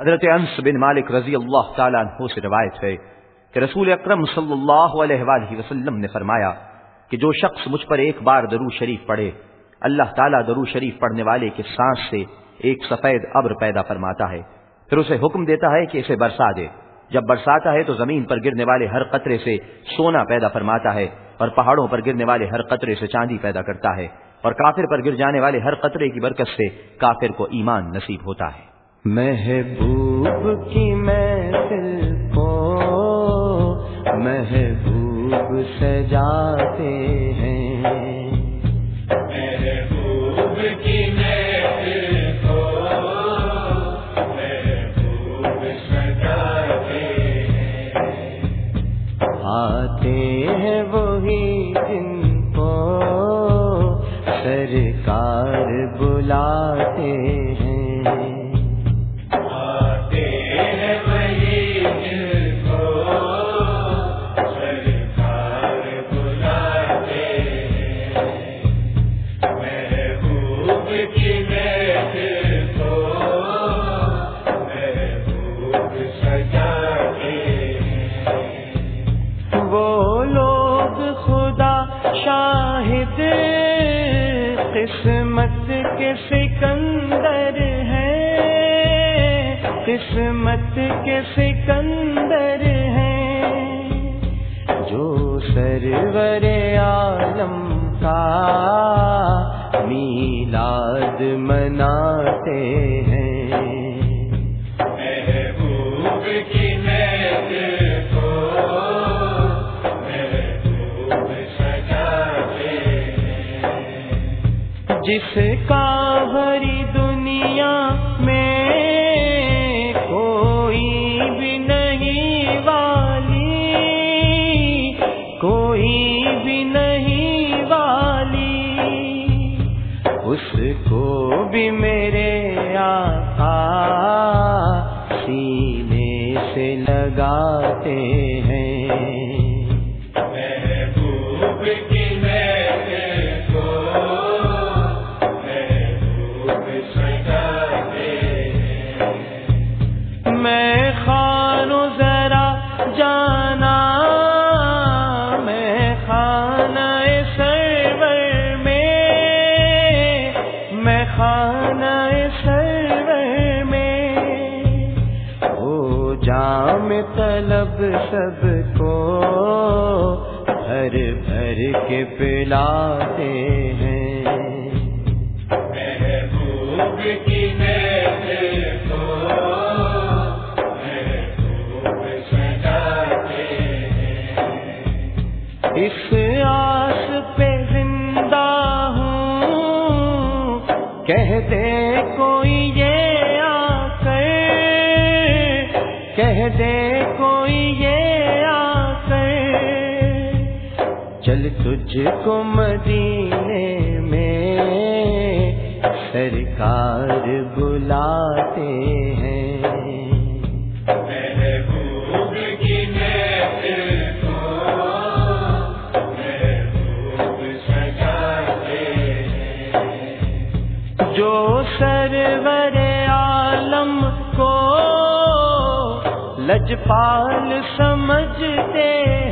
حضرت انس بن مالک رضی اللہ تعالیٰ عنہ سے روایت ہے کہ رسول اکرم صلی اللہ علیہ وآلہ وسلم نے فرمایا کہ جو شخص مجھ پر ایک بار درو شریف پڑھے، اللہ تعالیٰ درو شریف پڑھنے والے کے سانس سے ایک سفید ابر پیدا فرماتا ہے۔ پھر اسے حکم دیتا ہے کہ اسے برسا دے۔ جب برساتا ہے تو زمین پر گرنے والے ہر قطرے سے سونا پیدا فرماتا ہے اور پہاڑوں پر گرنے والے ہر قطرے سے چاندی پیدا کرتا ہے اور کافر پر گر جانے والے ہر قطرے کی برکت سے کافر کو ایمان نصیب ہوتا ہے۔ محبوب کی محفل کو محبوب سجاتے ہیں۔ محبوب کی محفل کو محبوب سجاتے ہیں۔ آتے ہیں وہی دن کو سرکار بلاتے ہیں وہ لوگ خدا شاہد قسمت کے سکندر ہیں، قسمت کے سکندر ہیں۔ جو سرور عالم کا میلاد مناتے ہیں جس کا بھری دنیا میں کوئی بھی نہیں والی، کوئی بھی نہیں والی۔ اس کو بھی میرے آقا سینے سے لگاتے سب کو بھر بھر کے پلاتے ہیں۔ محبوب کی اس آس پہ زندہ ہوں کہہ دے کوئی یہ آ کر کہہ دے چل تجھ کو مدینے میں سرکار بلاتے ہیں۔ سجاتے جو سرور عالم کو لجپال سمجھتے ہیں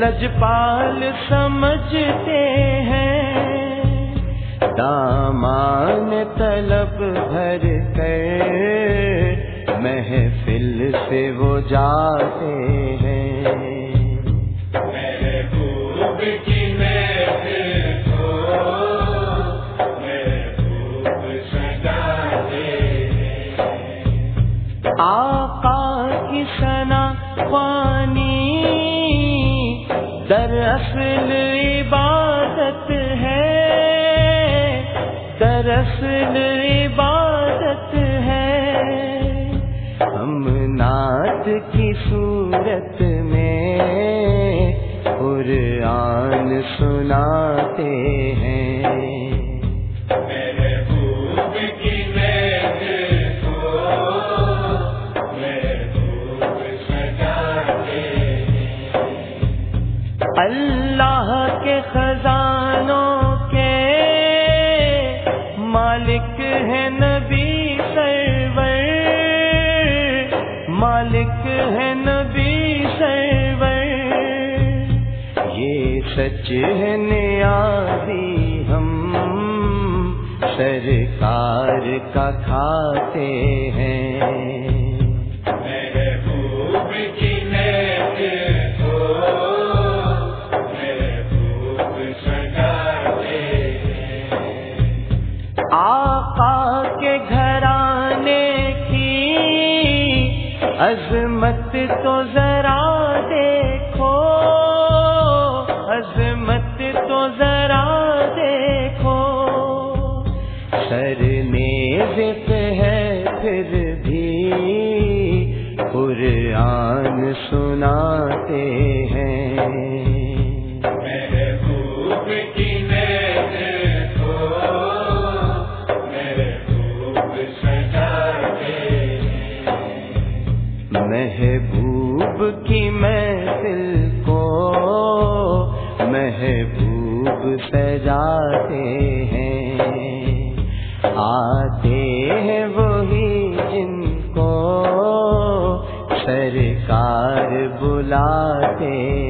لجپال سمجھتے ہیں۔ دامان طلب بھر کر محفل سے وہ جاتے ہیں۔ محبوب دراصل عبادت ہے دراصل عبادت ہے۔ ہم نعت کی صورت میں قرآن سناتے ہیں خزانوں کے مالک ہے نبی سرور، مالک ہے نبی سرور۔ یہ سچ ہے نیازی ہم، سرکار کا کھاتے ہیں۔ عظمت تو ذرا دیکھو، عظمت تو ذرا دیکھو۔ سر میز ہے پھر بھی، قرآن سناتے ہیں۔ سجاتے ہیں۔ آتے ہیں وہی جن کو سرکار بلاتے